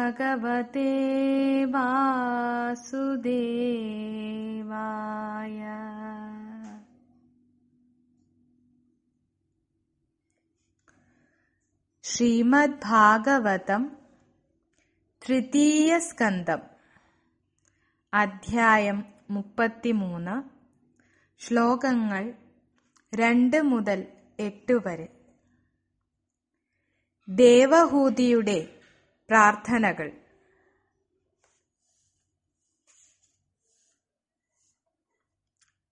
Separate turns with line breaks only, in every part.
भगवते वासुदेवाय ശ്രീമദ് ഭാഗവതം തൃതീയസ്കന്ധം അധ്യായം മുപ്പത്തിമൂന്ന് ശ്ലോകങ്ങൾ രണ്ട് മുതൽ എട്ട് വരെ ദേവഹൂതിയുടെ പ്രാർത്ഥനകൾ.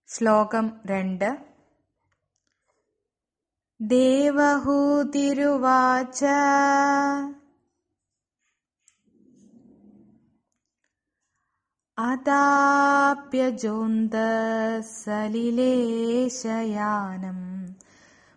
ശ്ലോകം രണ്ട്. ദേവഹൂതിരുവാച അതാപ്യജോന്തസലിലേശയാനം.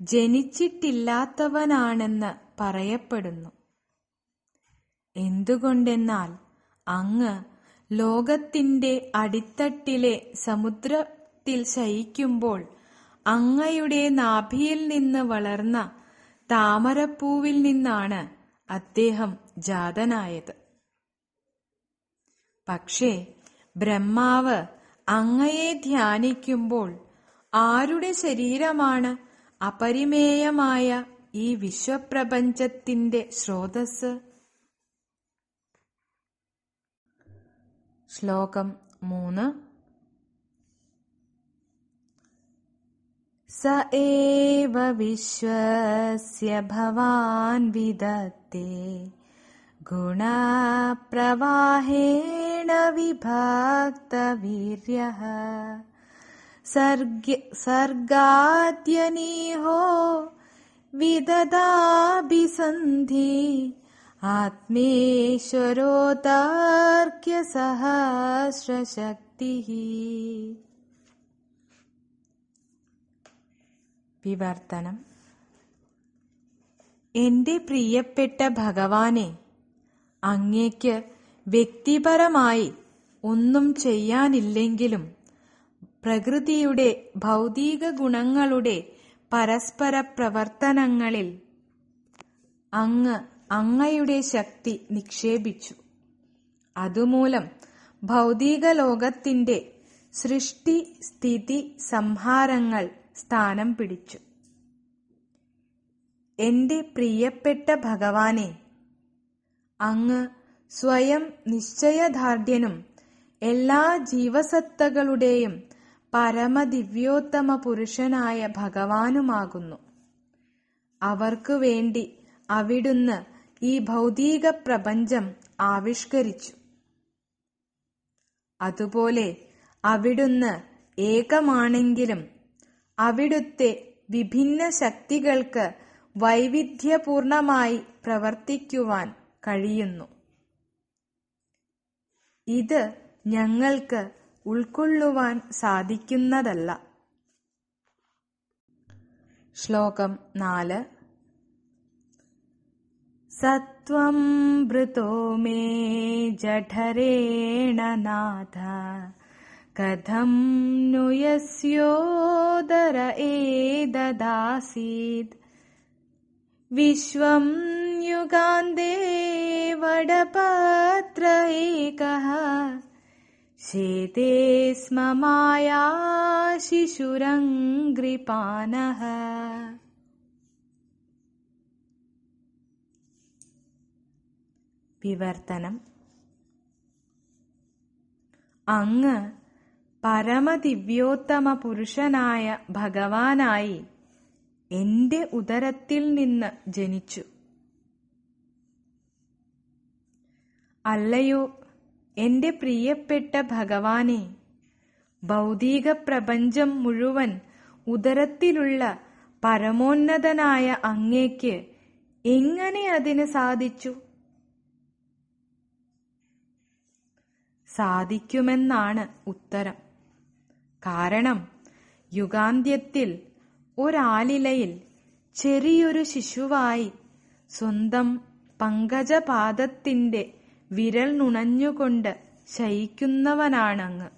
ജനിച്ചിട്ടില്ലാത്തവനാണെന്ന് പറയപ്പെടുന്നു. എന്തുകൊണ്ടെന്നാൽ അങ്ങ് ലോകത്തിന്റെ അടിത്തട്ടിലെ സമുദ്രത്തിൽ ശയിക്കുമ്പോൾ അങ്ങയുടെ നാഭിയിൽ നിന്ന് വളർന്ന താമരപ്പൂവിൽ നിന്നാണ് അദ്ദേഹം ജാതനായത്. പക്ഷേ ബ്രഹ്മാവ് അങ്ങയെ ധ്യാനിക്കുമ്പോൾ ആരുടെ ശരീരമാണ് അപരിമേയമായ ഈ വിശ്വപ്രപഞ്ചത്തിന്റെ സ്രോതസ് ശ്ലോകം മൂന്ന് स एव विश्वस्य भवान् विदत्ते गुणप्रवाहेण विभक्तवीर्यः സർഗാദ്യനീഹോ വിദദാഭിസന്ധി ആത്മേശ്വരോതാർക്യസഹസ്രശക്തി വിവർത്തനം. എന്റെ പ്രിയപ്പെട്ട ഭഗവാനെ അങ്ങേക്ക് വ്യക്തിപരമായി ഒന്നും ചെയ്യാനില്ലെങ്കിലും പ്രകൃതിയുടെ ഭൗതിക ഗുണങ്ങളുടെ പരസ്പര പ്രവർത്തനങ്ങളിൽ അങ്ങ് അങ്ങയുടെ ശക്തി നിക്ഷേപിച്ചു. അതുമൂലം ഭൗതിക ലോകത്തിന്റെ സൃഷ്ടി സ്ഥിതി സംഹാരങ്ങൾ സ്ഥാനം പിടിച്ചു. എന്റെ പ്രിയപ്പെട്ട ഭഗവാനെ അങ്ങ് സ്വയം നിശ്ചയദാർഢ്യനും എല്ലാ ജീവസത്തകളുടെയും പരമദിവ്യോത്തമ പുരുഷനായ ഭഗവാനുമാകുന്നു. അവർക്കു വേണ്ടി അവിടുന്ന് ഈ ഭൗതിക പ്രപഞ്ചം ആവിഷ്കരിച്ചു. അതുപോലെ അവിടുന്ന് ഏകമാണെങ്കിലും അവിടുത്തെ വിഭിന്ന ശക്തികൾക്ക് വൈവിധ്യപൂർണമായി പ്രവർത്തിക്കുവാൻ കഴിയുന്നു. ഇത് ഞങ്ങൾക്ക് ഉൾക്കൊള്ളുവാൻ സാധിക്കുന്നതല്ല ശ്ലോകം നാല് സത്വം ഭൃതോ മേ ജഠരേണ നാഥ കഥം नु यस्योदर एददासीत् विश्वं युगान्ते वडपत्र एकः शेते स्म माया शिशुरङ्घ्रिपानः വിവർത്തനം അങ്ങ് പരമദിവ്യോത്തമ പുരുഷനായ ഭഗവാനായി എന്റെ ഉദരത്തിൽ നിന്ന് ജനിച്ചു അല്ലയോ എന്റെ പ്രിയപ്പെട്ട ഭഗവാനെ ഭൗതിക പ്രപഞ്ചം മുഴുവൻ ഉദരത്തിലുള്ള പരമോന്നതനായ അങ്ങേക്ക് എങ്ങനെ അതിന് സാധിച്ചു? സാധിക്കുമെന്നാണ് ഉത്തരം. കാരണം യുഗാന്ത്യത്തിൽ ഒരാലിലയിൽ ചെറിയൊരു ശിശുവായി സ്വന്തം പങ്കജപാദത്തിന്റെ വിരൽ നുണഞ്ഞുകൊണ്ട് ശയിക്കുന്നവനാണങ്ങ്.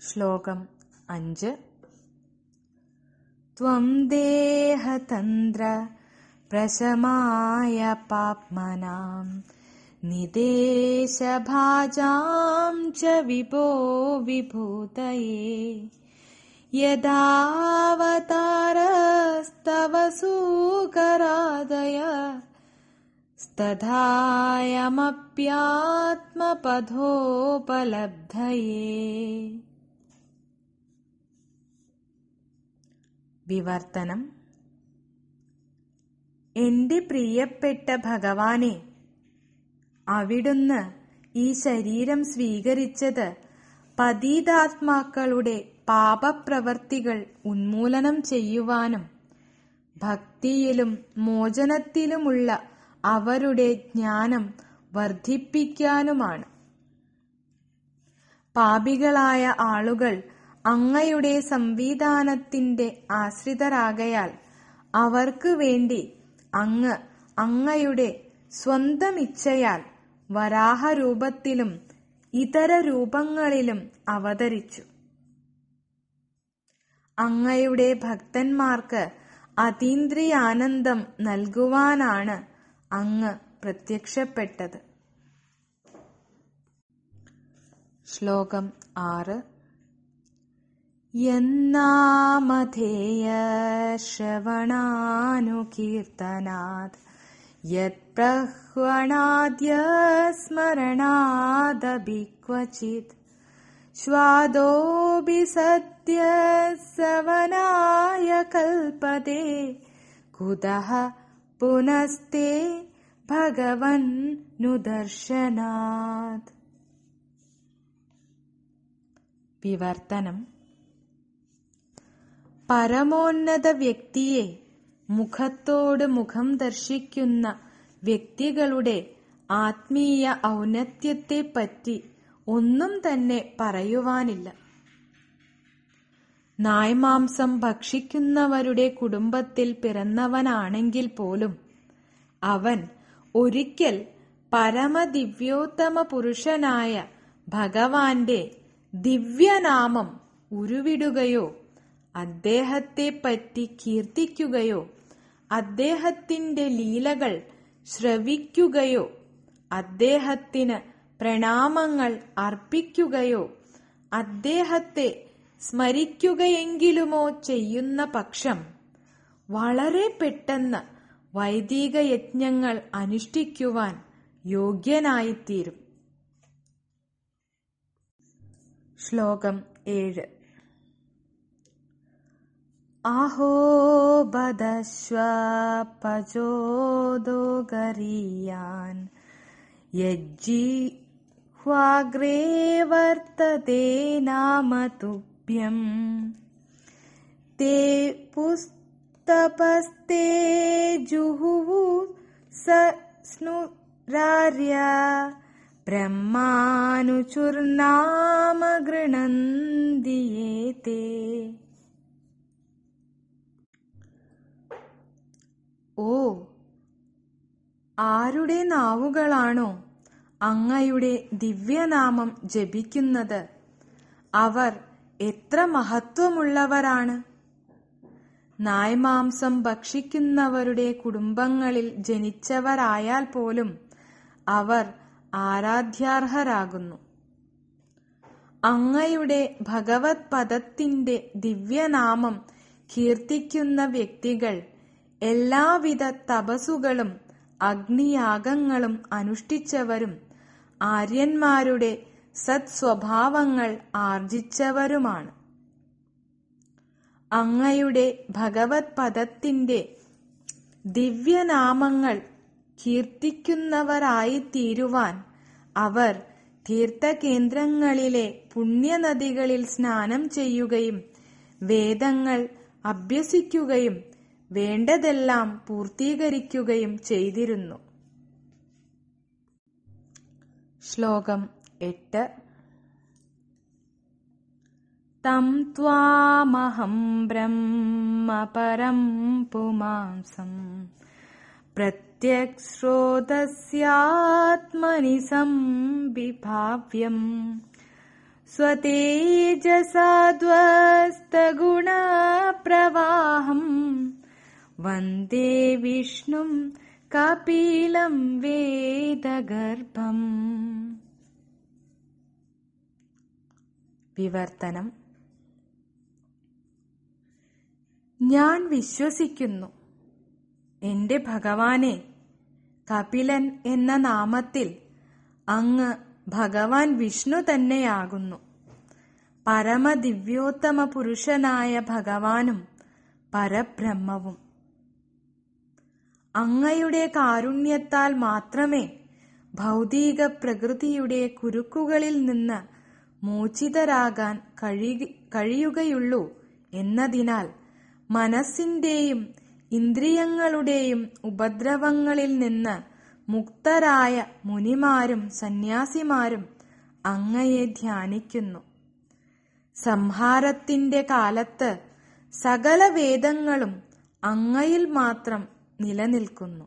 ശ്ലോകം അഞ്ച്. ത്വം ദേഹതന്ത്ര പ്രശമായ പാപ്മനാം. നിദേശഭാജാം ച വിഭോ വിഭൂതയേ. യഥാവതാരസ്തവ സൂകരാദയ സ്തഥായമപ്യാത്മപഥോപലബ്ധയേ വിവർത്തനം. എന്റെ പ്രിയപ്പെട്ട ഭഗവാനെ അവിടുന്ന് ഈ ശരീരം സ്വീകരിച്ചത് പതീതാത്മാക്കളുടെ പാപപ്രവർത്തികൾ ഉന്മൂലനം ചെയ്യുവാനും ഭക്തിയിലും മോചനത്തിലുമുള്ള അവരുടെ ജ്ഞാനം വർദ്ധിപ്പിക്കാനുമാണ്. പാപികളായ ആളുകൾ അങ്ങയുടെ സംവിധാനത്തിന്റെ ആശ്രിതരാകയാൽ അവർക്ക് വേണ്ടി അങ്ങ് അങ്ങയുടെ സ്വന്തം ഇച്ഛയാൽ വരാഹരൂപത്തിലും ഇതര രൂപങ്ങളിലും അവതരിച്ചു. അങ്ങയുടെ ഭക്തന്മാർക്ക് അതീന്ദ്രിയാനന്ദം നൽകുവാനാണ് അങ്ങ് പ്രത്യക്ഷപ്പെട്ടത് ശ്ലോകം ആറ് യന്നാമധേയ ശ്രവണാനുകീർത്തനാത് യത്പ്രഹ്വണാദ്യ സ്മരണാദപി ക്വചിത് ശ്വാദോപി സദ്യ സവനായ കൽപ്പതേ കുതഃ പുനസ്തേ ഭഗവൻ നുദർശനാത് വിവർത്തനം പരമോന്നത വ്യക്തിയെ മുഖത്തോട് മുഖം ദർശിക്കുന്ന വ്യക്തികളുടെ ആത്മീയ ഔന്നത്യത്തെപ്പറ്റി ഒന്നും തന്നെ പറയുവാനില്ല. നായ്മാംസം ഭക്ഷിക്കുന്നവരുടെ കുടുംബത്തിൽ പിറന്നവനാണെങ്കിൽ പോലും അവൻ ഒരിക്കൽ പരമദിവ്യോത്തമ പുരുഷനായ ഭഗവാന്റെ ദിവ്യനാമം ഉരുവിടുകയോ അദ്ദേഹത്തെ പറ്റി കീർത്തിക്കുകയോ അദ്ദേഹത്തിന്റെ ലീലകൾ ശ്രവിക്കുകയോ അദ്ദേഹത്തിന് പ്രണാമങ്ങൾ അർപ്പിക്കുകയോ അദ്ദേഹത്തെ സ്മരിക്കുകയെങ്കിലുമോ ചെയ്യുന്ന പക്ഷം വളരെ പെട്ടെന്ന് വൈദിക യജ്ഞങ്ങൾ അനുഷ്ഠിക്കുവാൻ യോഗ്യനായിത്തീരും. ശ്ലോകം ഏഴ്. അഹോ യജ്ജി ഹ്വാഗ്രേ വർത്തതേ തുഭ്യം തേ പുസ്തപസ്തേ ജുഹുവു സ്നുരാര്യ. ബ്രഹ്മാനുചുർനാമ ഗൃണന്തിയേതേ ഓ ആരുടെ നാവുകളാണോ അങ്ങയുടെ ദിവ്യനാമം ജപിക്കുന്നത്? അവർ എത്ര മഹത്വമുള്ളവരാണ്? നായ്മാംസം ഭക്ഷിക്കുന്നവരുടെ കുടുംബങ്ങളിൽ ജനിച്ചവരായാൽ പോലും അവർ ആരാധ്യാർഹരാകുന്നു. അങ്ങയുടെ ഭഗവത് പദത്തിന്റെ ദിവ്യനാമം കീർത്തിക്കുന്ന വ്യക്തികൾ എല്ലാവിധ തപസുകളും അഗ്നിയാഗങ്ങളും അനുഷ്ഠിച്ചവരും ആര്യന്മാരുടെ സത്സ്വഭാവങ്ങൾ ആർജിച്ചവരുമാണ്. അങ്ങയുടെ ഭഗവത് പദത്തിന്റെ ദിവ്യനാമങ്ങൾ കീർത്തിക്കുന്നവരായിത്തീരുവാൻ അവർ തീർത്ഥകേന്ദ്രങ്ങളിലെ പുണ്യനദികളിൽ സ്നാനം ചെയ്യുകയും വേദങ്ങൾ അഭ്യസിക്കുകയും വേണ്ടതെല്ലാം പൂർത്തീകരിക്കുകയും ചെയ്തിരുന്നു. ശ്ലോകം तम् त्वामहम् ब्रह्मपरम् पुमांसम् प्रत्यक्स्रोतस्यात्मनि सम् विभाव्यम् स्वतेजसाद्वस्तगुणप्रवाहम् वन्दे विष्णुं कपिलं वेदगर्भम् വിവർത്തനം. ഞാൻ വിശ്വസിക്കുന്നു. എന്റെ ഭഗവാനെ കപിലൻ എന്ന നാമത്തിൽ അങ്ങ് ഭഗവാൻ വിഷ്ണു തന്നെയാകുന്നു. പരമദിവ്യോത്തമ പുരുഷനായ ഭഗവാനും പരബ്രഹ്മവും. അങ്ങയുടെ കാരുണ്യത്താൽ മാത്രമേ ഭൗതിക പ്രകൃതിയുടെ കുരുക്കുകളിൽ നിന്ന് മോചിതരാകാൻ കഴിയുകയുള്ളൂ എന്നതിനാൽ മനസ്സിന്റെയും ഇന്ദ്രിയങ്ങളുടെയും ഉപദ്രവങ്ങളിൽ നിന്ന് മുക്തരായ മുനിമാരും സന്യാസിമാരും അങ്ങയെ ധ്യാനിക്കുന്നു. സംഹാരത്തിന്റെ കാലത്ത് സകല വേദങ്ങളും അങ്ങയിൽ മാത്രം നിലനിൽക്കുന്നു.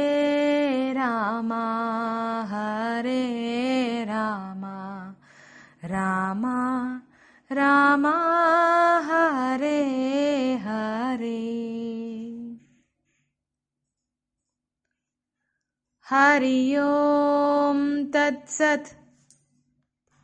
हरि ओम् तत्सत्